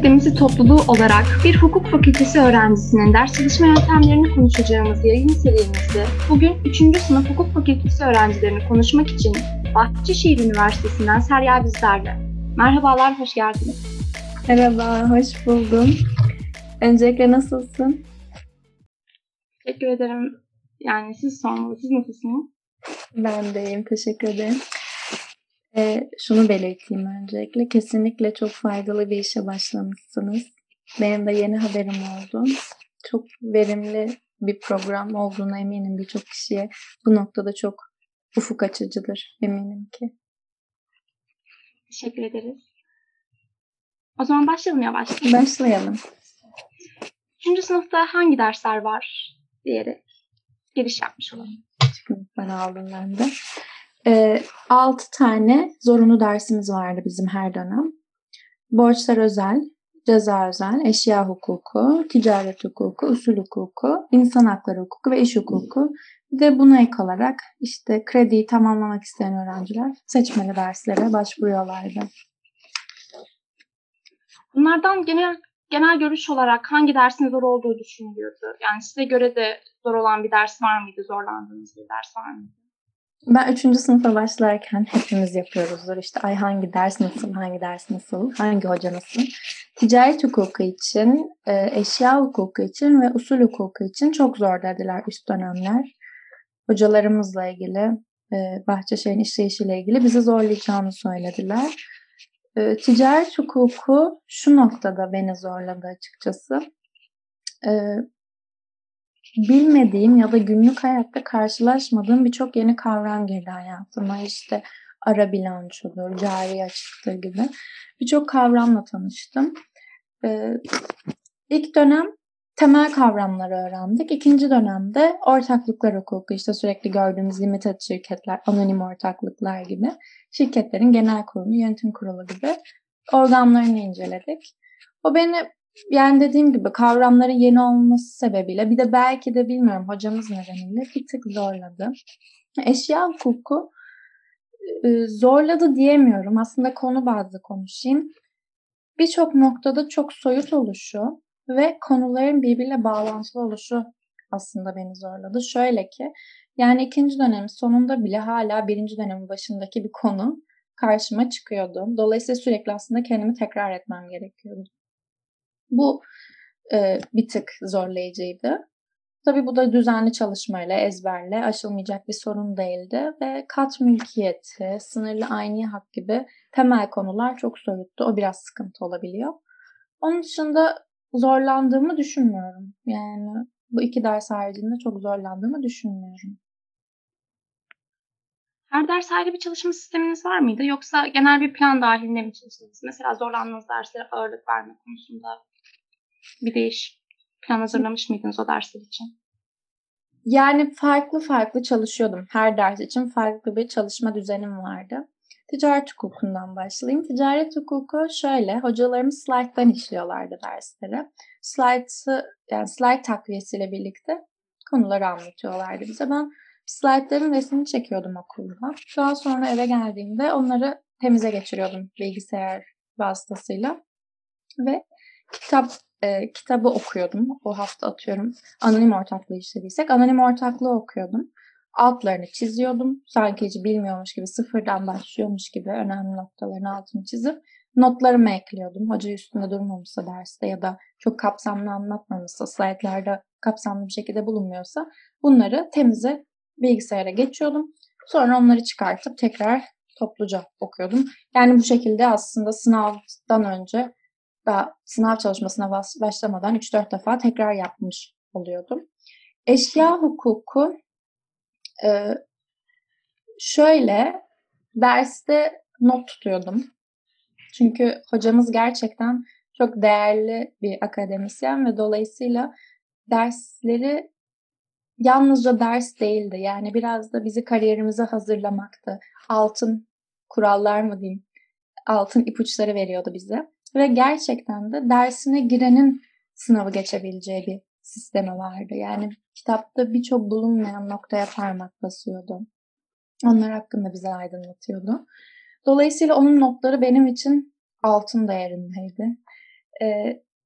Akademisi topluluğu olarak bir hukuk fakültesi öğrencisinin ders çalışma yöntemlerini konuşacağımız yayın serimizde bugün 3. sınıf hukuk fakültesi öğrencilerini konuşmak için Bahçeşehir Üniversitesi'nden Serya bizlerle. Merhabalar, hoş geldiniz. Merhaba, hoş buldum. Öncelikle nasılsın? Teşekkür ederim. Yani siz sormalı, siz nasılsınız? Ben de iyiyim, teşekkür ederim. Ee, şunu belirteyim öncelikle. Kesinlikle çok faydalı bir işe başlamışsınız. Benim de yeni haberim oldu. Çok verimli bir program olduğuna eminim birçok kişiye. Bu noktada çok ufuk açıcıdır eminim ki. Teşekkür ederiz. O zaman başlayalım yavaştan. Başlayalım. Üçüncü sınıfta hangi dersler var diyerek giriş yapmış olalım. Ben aldım ben de. Ee, 6 tane zorunlu dersimiz vardı bizim her dönem. Borçlar özel, ceza özel, eşya hukuku, ticaret hukuku, usul hukuku, insan hakları hukuku ve iş hukuku. Bir de buna ek olarak işte krediyi tamamlamak isteyen öğrenciler seçmeli derslere başvuruyorlardı. Bunlardan genel genel görüş olarak hangi dersin zor olduğu düşünülüyordu? Yani size göre de zor olan bir ders var mıydı? Zorlandığınız bir ders var mıydı? Ben üçüncü sınıfa başlarken hepimiz yapıyoruzdur. İşte ay hangi ders nasıl, hangi ders nasıl, hangi hoca nasıl. Ticaret hukuku için, e, eşya hukuku için ve usul hukuku için çok zor dediler üst dönemler. Hocalarımızla ilgili, e, Bahçeşehir'in işleyişiyle ilgili bizi zorlayacağını söylediler. E, ticaret hukuku şu noktada beni zorladı açıkçası. Bilmediğim ya da günlük hayatta karşılaşmadığım birçok yeni kavram girdi hayatıma. İşte ara bilançodur, cari açıktır gibi birçok kavramla tanıştım. Ee, ilk dönem temel kavramları öğrendik. İkinci dönemde ortaklıklar hukuku, işte sürekli gördüğümüz limited şirketler, anonim ortaklıklar gibi şirketlerin genel kurulu, yönetim kurulu gibi organlarını inceledik. O beni yani dediğim gibi kavramların yeni olması sebebiyle bir de belki de bilmiyorum hocamız nedeniyle bir tık zorladı. Eşya hukuku e, zorladı diyemiyorum. Aslında konu bazlı konuşayım. Birçok noktada çok soyut oluşu ve konuların birbiriyle bağlantılı oluşu aslında beni zorladı. Şöyle ki yani ikinci dönemin sonunda bile hala birinci dönemin başındaki bir konu karşıma çıkıyordu. Dolayısıyla sürekli aslında kendimi tekrar etmem gerekiyordu. Bu e, bir tık zorlayıcıydı. Tabii bu da düzenli çalışmayla, ezberle aşılmayacak bir sorun değildi ve kat mülkiyeti, sınırlı aynı hak gibi temel konular çok soyuttu. O biraz sıkıntı olabiliyor. Onun dışında zorlandığımı düşünmüyorum. Yani bu iki ders haricinde çok zorlandığımı düşünmüyorum. Her ders ayrı bir çalışma sisteminiz var mıydı? Yoksa genel bir plan dahilinde mi çalıştınız? Mesela zorlandığınız derslere ağırlık verme konusunda bir değiş plan hazırlamış mıydınız o dersler için? Yani farklı farklı çalışıyordum. Her ders için farklı bir çalışma düzenim vardı. Ticaret hukukundan başlayayım. Ticaret hukuku şöyle, hocalarımız slide'dan işliyorlardı dersleri. Slide'ı, yani slide takviyesiyle birlikte konuları anlatıyorlardı bize. Ben slide'ların resmini çekiyordum okulda. Daha sonra eve geldiğimde onları temize geçiriyordum bilgisayar vasıtasıyla. Ve kitap e, kitabı okuyordum. O hafta atıyorum anonim ortaklığı işlediysek anonim ortaklığı okuyordum. Altlarını çiziyordum. Sanki hiç bilmiyormuş gibi sıfırdan başlıyormuş gibi önemli noktaların altını çizip notlarımı ekliyordum. Hoca üstünde durmamışsa derste ya da çok kapsamlı anlatmamışsa, slaytlarda kapsamlı bir şekilde bulunmuyorsa bunları temize bilgisayara geçiyordum. Sonra onları çıkartıp tekrar topluca okuyordum. Yani bu şekilde aslında sınavdan önce daha sınav çalışmasına başlamadan 3-4 defa tekrar yapmış oluyordum. Eşya hukuku e, şöyle derste not tutuyordum. Çünkü hocamız gerçekten çok değerli bir akademisyen ve dolayısıyla dersleri yalnızca ders değildi. Yani biraz da bizi kariyerimize hazırlamaktı. Altın kurallar mı diyeyim, altın ipuçları veriyordu bize. Ve gerçekten de dersine girenin sınavı geçebileceği bir sistemi vardı. Yani kitapta birçok bulunmayan noktaya parmak basıyordu. Onlar hakkında bize aydınlatıyordu. Dolayısıyla onun notları benim için altın değerindeydi. e,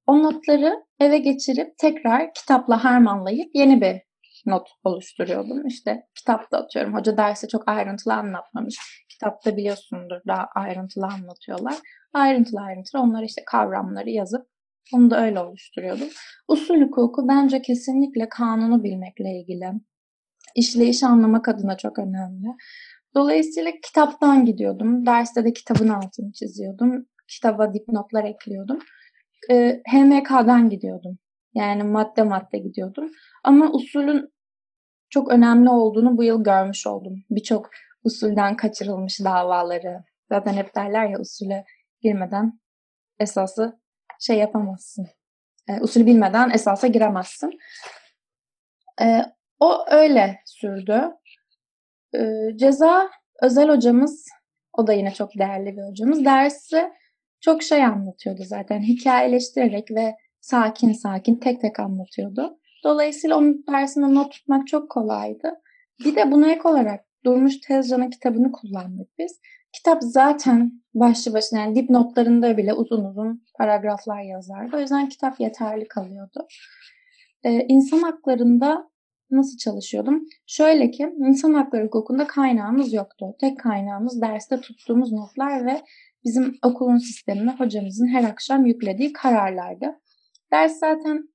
o notları eve geçirip tekrar kitapla harmanlayıp yeni bir not oluşturuyordum. İşte kitapta atıyorum. Hoca derse çok ayrıntılı anlatmamış. Kitapta biliyorsundur daha ayrıntılı anlatıyorlar. Ayrıntılı ayrıntılı onları işte kavramları yazıp onu da öyle oluşturuyordum. Usul hukuku bence kesinlikle kanunu bilmekle ilgili. İşleyişi anlamak adına çok önemli. Dolayısıyla kitaptan gidiyordum. Derste de kitabın altını çiziyordum. Kitaba dipnotlar ekliyordum. E, HMK'dan gidiyordum. Yani madde madde gidiyordum. Ama usulün çok önemli olduğunu bu yıl görmüş oldum. Birçok usulden kaçırılmış davaları. Zaten hep derler ya usule girmeden esası şey yapamazsın. E, usulü bilmeden esasa giremezsin. E, o öyle sürdü. E, ceza özel hocamız, o da yine çok değerli bir hocamız. Dersi çok şey anlatıyordu zaten. Hikayeleştirerek ve sakin sakin tek tek anlatıyordu. Dolayısıyla onun dersinde not tutmak çok kolaydı. Bir de buna ek olarak Durmuş Tezcan'ın kitabını kullandık biz. Kitap zaten başlı başına yani dipnotlarında bile uzun uzun paragraflar yazardı. O yüzden kitap yeterli kalıyordu. Ee, insan haklarında nasıl çalışıyordum? Şöyle ki insan hakları hukukunda kaynağımız yoktu. Tek kaynağımız derste tuttuğumuz notlar ve bizim okulun sistemine hocamızın her akşam yüklediği kararlardı. Ders zaten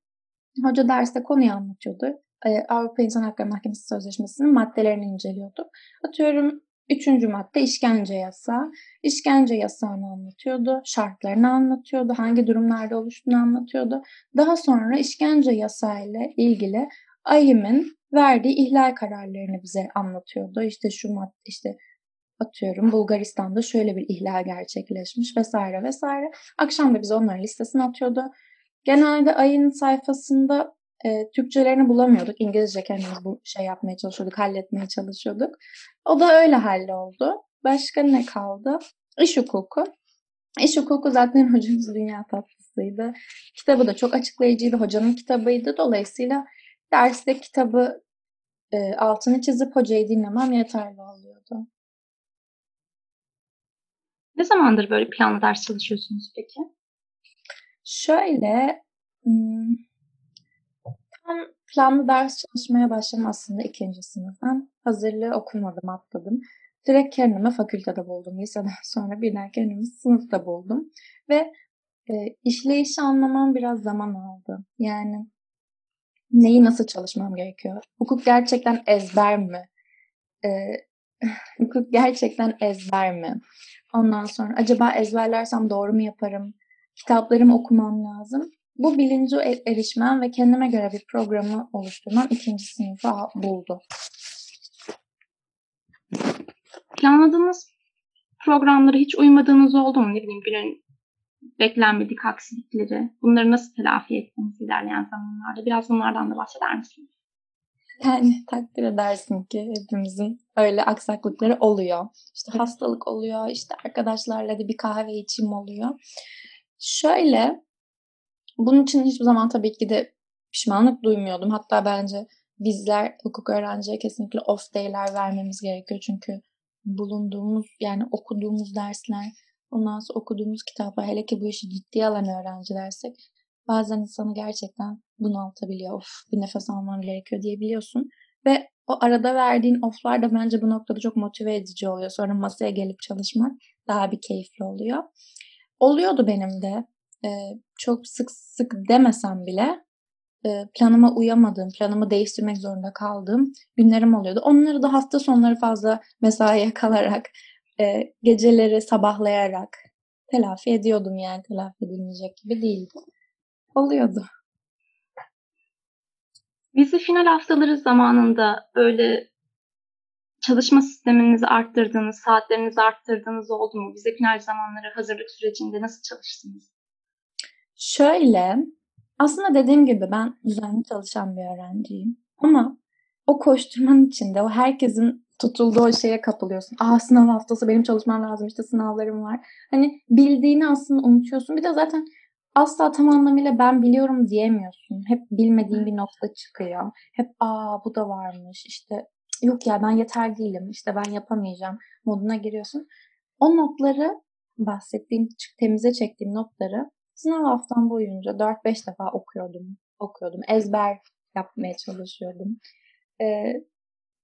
hoca derste konuyu anlatıyordu. Ee, Avrupa İnsan Hakları Mahkemesi Sözleşmesi'nin maddelerini inceliyordu. Atıyorum Üçüncü madde işkence yasağı. İşkence yasağını anlatıyordu, şartlarını anlatıyordu, hangi durumlarda oluştuğunu anlatıyordu. Daha sonra işkence yasağı ile ilgili AYİM'in verdiği ihlal kararlarını bize anlatıyordu. İşte şu madde, işte atıyorum Bulgaristan'da şöyle bir ihlal gerçekleşmiş vesaire vesaire. Akşam da bize onların listesini atıyordu. Genelde ayın sayfasında e, Türkçelerini bulamıyorduk. İngilizce kendimiz bu şey yapmaya çalışıyorduk, halletmeye çalışıyorduk. O da öyle halloldu. Başka ne kaldı? İş hukuku. İş hukuku zaten hocamız dünya tatlısıydı. Kitabı da çok açıklayıcıydı. Hocanın kitabıydı. Dolayısıyla derste kitabı e, altını çizip hocayı dinlemem yeterli oluyordu. Ne zamandır böyle planlı ders çalışıyorsunuz peki? Şöyle hmm, planlı ders çalışmaya başladım aslında ikinci sınıftan. Hazırlığı okumadım, atladım. Direkt kendimi fakültede buldum. Liseden sonra birden kendimi sınıfta buldum. Ve e, işleyişi anlamam biraz zaman aldı. Yani neyi nasıl çalışmam gerekiyor? Hukuk gerçekten ezber mi? E, hukuk gerçekten ezber mi? Ondan sonra acaba ezberlersem doğru mu yaparım? Kitaplarımı okumam lazım. Bu bilinci erişmem ve kendime göre bir programı oluşturmam ikinci sınıfa buldu. Planladığınız programları hiç uymadığınız oldu mu? Ne bileyim günün beklenmedik aksilikleri. Bunları nasıl telafi ettiniz ilerleyen zamanlarda? Biraz bunlardan da bahseder misiniz? Yani takdir edersin ki hepimizin öyle aksaklıkları oluyor. İşte hastalık oluyor, işte arkadaşlarla da bir kahve içim oluyor. Şöyle, bunun için hiçbir zaman tabii ki de pişmanlık duymuyordum. Hatta bence bizler hukuk öğrenciye kesinlikle off day'ler vermemiz gerekiyor. Çünkü bulunduğumuz yani okuduğumuz dersler, ondan sonra okuduğumuz kitaplar hele ki bu işi ciddiye alan öğrencilersek bazen insanı gerçekten bunaltabiliyor. Of bir nefes almam gerekiyor diyebiliyorsun. Ve o arada verdiğin offlar da bence bu noktada çok motive edici oluyor. Sonra masaya gelip çalışmak daha bir keyifli oluyor. Oluyordu benim de. Ee, çok sık sık demesem bile e, planıma uyamadığım, planımı değiştirmek zorunda kaldığım günlerim oluyordu. Onları da hafta sonları fazla mesaiye kalarak, e, geceleri sabahlayarak telafi ediyordum yani telafi edilmeyecek gibi değildi. Oluyordu. Vize final haftaları zamanında böyle çalışma sisteminizi arttırdığınız, saatlerinizi arttırdığınız oldu mu? Vize final zamanları hazırlık sürecinde nasıl çalıştınız? Şöyle, aslında dediğim gibi ben düzenli çalışan bir öğrenciyim. Ama o koşturmanın içinde, o herkesin tutulduğu o şeye kapılıyorsun. Aa sınav haftası benim çalışmam lazım işte sınavlarım var. Hani bildiğini aslında unutuyorsun. Bir de zaten asla tam anlamıyla ben biliyorum diyemiyorsun. Hep bilmediğin bir nokta çıkıyor. Hep aa bu da varmış işte yok ya ben yeter değilim işte ben yapamayacağım moduna giriyorsun. O notları bahsettiğim temize çektiğim notları Sınav haftam boyunca 4-5 defa okuyordum. Okuyordum. Ezber yapmaya çalışıyordum. Ee,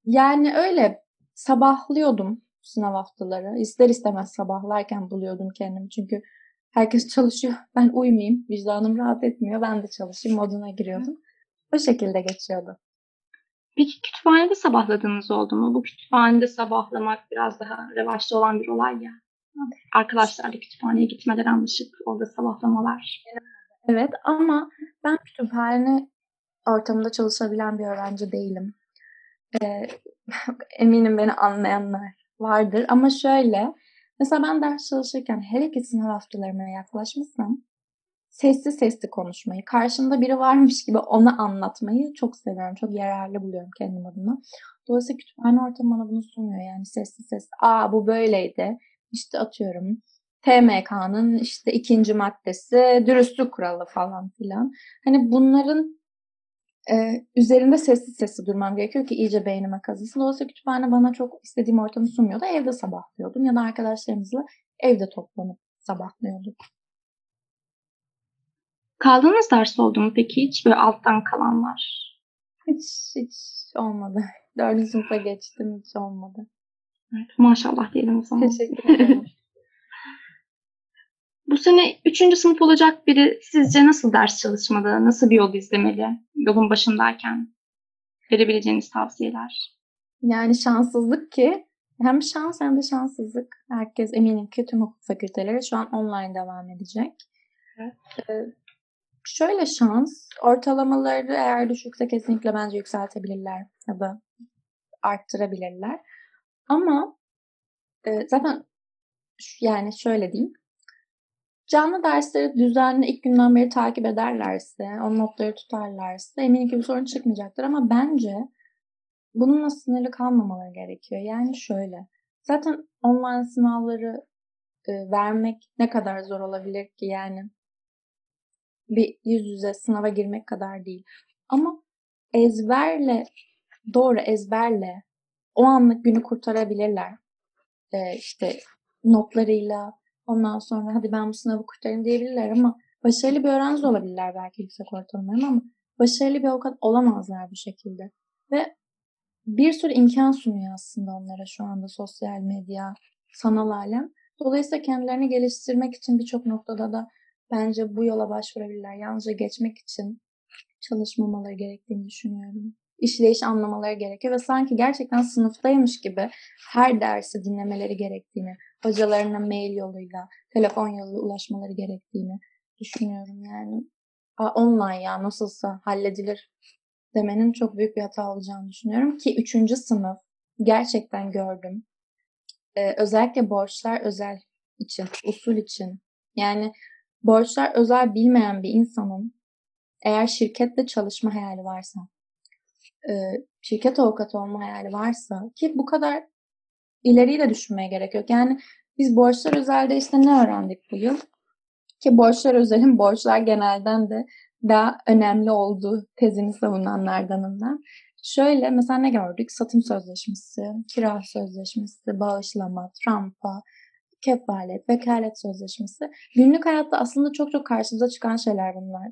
yani öyle sabahlıyordum sınav haftaları. İster istemez sabahlarken buluyordum kendimi. Çünkü herkes çalışıyor. Ben uyumayayım. Vicdanım rahat etmiyor. Ben de çalışayım moduna giriyordum. O şekilde geçiyordu. Peki kütüphanede sabahladığınız oldu mu? Bu kütüphanede sabahlamak biraz daha revaçta olan bir olay ya. Arkadaşlarla kütüphaneye gitmeden anlaşıp orada sabahlamalar. Evet ama ben kütüphane ortamında çalışabilen bir öğrenci değilim. Ee, eminim beni anlayanlar vardır ama şöyle mesela ben ders çalışırken her iki sınav haftalarıma yaklaşmışsam sesli sesli konuşmayı, karşımda biri varmış gibi onu anlatmayı çok seviyorum. Çok yararlı buluyorum kendim adıma. Dolayısıyla kütüphane ortamı bana bunu sunuyor. Yani sesli sesli. Aa bu böyleydi. İşte atıyorum TMK'nın işte ikinci maddesi dürüstlük kuralı falan filan. Hani bunların e, üzerinde sessiz sesli durmam gerekiyor ki iyice beynime kazısın. Dolayısıyla kütüphane bana çok istediğim ortamı sunmuyordu. Evde sabahlıyordum ya da arkadaşlarımızla evde toplanıp sabahlıyorduk. Kaldığınız ders oldu mu peki hiç? Böyle alttan kalanlar. Hiç hiç olmadı. Dördüncü sınıfa geçtim hiç olmadı. Evet, maşallah diyelim o zaman. Teşekkür ederim. Bu sene üçüncü sınıf olacak biri sizce nasıl ders çalışmalı? Nasıl bir yol izlemeli? Yolun başındayken verebileceğiniz tavsiyeler. Yani şanssızlık ki hem şans hem de şanssızlık. Herkes eminim ki tüm hukuk fakülteleri şu an online devam edecek. Evet. Ee, şöyle şans, ortalamaları eğer düşükse kesinlikle bence yükseltebilirler ya da arttırabilirler. Ama e, zaten yani şöyle diyeyim. Canlı dersleri düzenli ilk günden beri takip ederlerse, o notları tutarlarsa eminim ki bir sorun çıkmayacaktır. Ama bence bununla sınırlı kalmamaları gerekiyor. Yani şöyle, zaten online sınavları e, vermek ne kadar zor olabilir ki yani bir yüz yüze sınava girmek kadar değil. Ama ezberle, doğru ezberle o anlık günü kurtarabilirler. Ee, işte notlarıyla ondan sonra hadi ben bu sınavı kurtarayım diyebilirler ama başarılı bir öğrenci olabilirler belki yüksek ortalamayla ama başarılı bir avukat olamazlar bu şekilde. Ve bir sürü imkan sunuyor aslında onlara şu anda sosyal medya, sanal alem. Dolayısıyla kendilerini geliştirmek için birçok noktada da bence bu yola başvurabilirler. Yalnızca geçmek için çalışmamaları gerektiğini düşünüyorum. İşleyiş anlamaları gerekiyor ve sanki gerçekten sınıftaymış gibi her dersi dinlemeleri gerektiğini, hocalarına mail yoluyla, telefon yoluyla ulaşmaları gerektiğini düşünüyorum yani. Aa, online ya nasılsa halledilir demenin çok büyük bir hata olacağını düşünüyorum ki üçüncü sınıf gerçekten gördüm. Ee, özellikle borçlar özel için, usul için. Yani borçlar özel bilmeyen bir insanın eğer şirkette çalışma hayali varsa, e, şirket avukatı olma hayali varsa ki bu kadar ileriyi de düşünmeye gerek yok. Yani biz borçlar özelde işte ne öğrendik bu yıl? Ki borçlar özelin borçlar genelden de daha önemli olduğu tezini savunanlardanım ben. Şöyle mesela ne gördük? Satım sözleşmesi, kira sözleşmesi, bağışlama, trampa, kefalet, vekalet sözleşmesi. Günlük hayatta aslında çok çok karşımıza çıkan şeyler bunlar.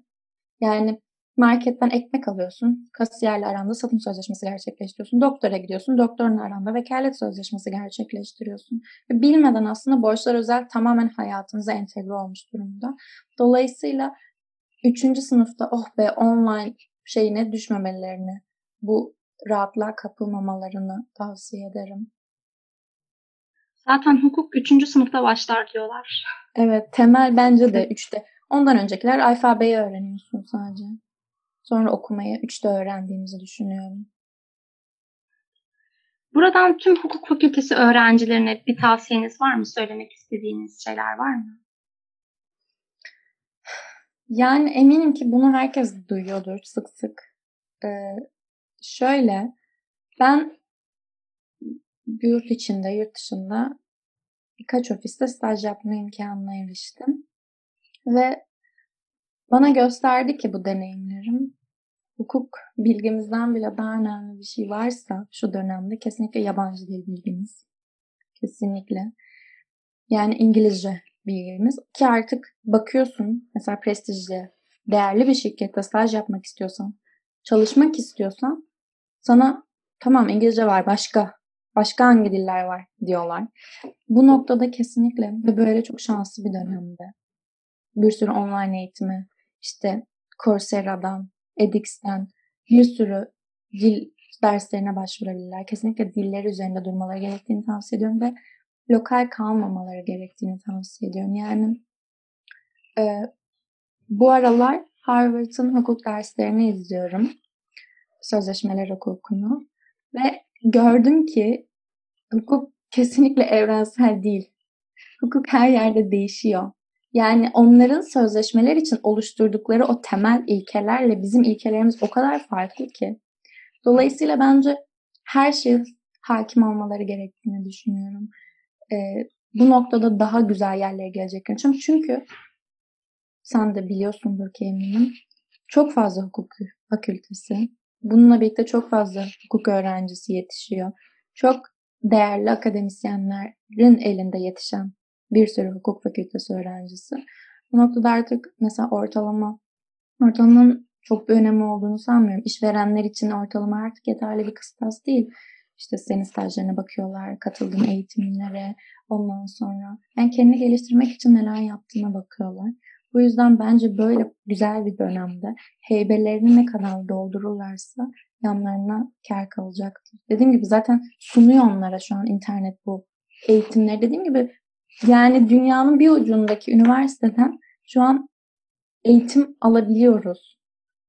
Yani marketten ekmek alıyorsun, kasiyerle aranda satım sözleşmesi gerçekleştiriyorsun. Doktora gidiyorsun, doktorun aranda vekalet sözleşmesi gerçekleştiriyorsun. Ve bilmeden aslında borçlar özel tamamen hayatınıza entegre olmuş durumda. Dolayısıyla 3. sınıfta oh be online şeyine düşmemelerini, bu rahatlığa kapılmamalarını tavsiye ederim. Zaten hukuk 3. sınıfta başlar diyorlar. Evet, temel bence de 3'te. Ondan öncekiler alfabeyi öğreniyorsun sadece. Sonra okumayı 3'te öğrendiğimizi düşünüyorum. Buradan tüm hukuk fakültesi öğrencilerine bir tavsiyeniz var mı? Söylemek istediğiniz şeyler var mı? Yani eminim ki bunu herkes duyuyordur sık sık. Ee, şöyle, ben yurt içinde, yurt dışında birkaç ofiste staj yapma imkanına eriştim. Ve bana gösterdi ki bu deneyimlerim hukuk bilgimizden bile daha önemli bir şey varsa şu dönemde kesinlikle yabancı dil bilgimiz. Kesinlikle. Yani İngilizce bilgimiz ki artık bakıyorsun mesela prestijli, değerli bir şirkette staj yapmak istiyorsan, çalışmak istiyorsan sana tamam İngilizce var başka, başka hangi diller var diyorlar. Bu noktada kesinlikle ve böyle çok şanslı bir dönemde bir sürü online eğitimi, işte Coursera'dan, edX'ten bir sürü dil derslerine başvurabilirler. Kesinlikle dilleri üzerinde durmaları gerektiğini tavsiye ediyorum ve lokal kalmamaları gerektiğini tavsiye ediyorum. Yani e, bu aralar Harvard'ın hukuk derslerini izliyorum. Sözleşmeler hukukunu. Ve gördüm ki hukuk kesinlikle evrensel değil. Hukuk her yerde değişiyor. Yani onların sözleşmeler için oluşturdukları o temel ilkelerle bizim ilkelerimiz o kadar farklı ki. Dolayısıyla bence her şeye hakim olmaları gerektiğini düşünüyorum. Ee, bu noktada daha güzel yerlere geleceklerini düşünüyorum. Çünkü sen de biliyorsundur ki eminim. Çok fazla hukuk fakültesi. Bununla birlikte çok fazla hukuk öğrencisi yetişiyor. Çok değerli akademisyenlerin elinde yetişen bir sürü hukuk fakültesi öğrencisi. Bu noktada artık mesela ortalama, ortalamanın çok bir önemi olduğunu sanmıyorum. İşverenler için ortalama artık yeterli bir kıstas değil. İşte senin stajlarına bakıyorlar, katıldığın eğitimlere, ondan sonra yani kendini geliştirmek için neler yaptığına bakıyorlar. Bu yüzden bence böyle güzel bir dönemde heybelerini ne kadar doldururlarsa yanlarına kar kalacaktır. Dediğim gibi zaten sunuyor onlara şu an internet bu eğitimleri. Dediğim gibi yani dünyanın bir ucundaki üniversiteden şu an eğitim alabiliyoruz.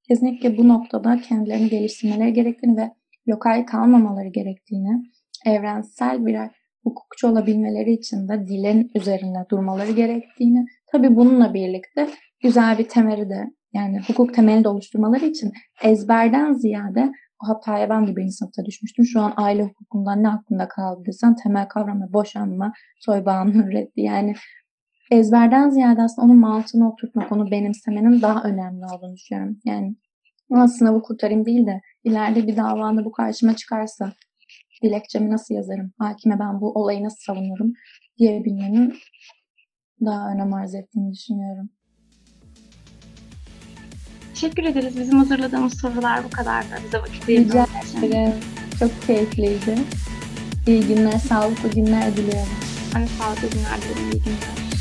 Kesinlikle bu noktada kendilerini geliştirmeleri gerektiğini ve lokal kalmamaları gerektiğini, evrensel birer hukukçu olabilmeleri için de dilin üzerinde durmaları gerektiğini, tabii bununla birlikte güzel bir temeli de yani hukuk temeli de oluşturmaları için ezberden ziyade o hataya ben de birinci sınıfta düşmüştüm. Şu an aile hukukundan ne aklında kaldı desen temel kavram ve boşanma, soy bağımlılığı reddi. Yani ezberden ziyade aslında onun mantığını oturtmak, onu benimsemenin daha önemli olduğunu düşünüyorum. Yani aslında bu kurtarayım değil de ileride bir davanda bu karşıma çıkarsa dilekçemi nasıl yazarım, hakime ben bu olayı nasıl savunurum diyebilmenin daha önem arz ettiğini düşünüyorum. Teşekkür ederiz. Bizim hazırladığımız sorular bu kadardı. Bize vakit Rica ayırdığınız için. ederim. Çok keyifliydi. İyi günler, sağlıklı günler diliyorum. Evet, sağlıklı günler dilerim. İyi günler.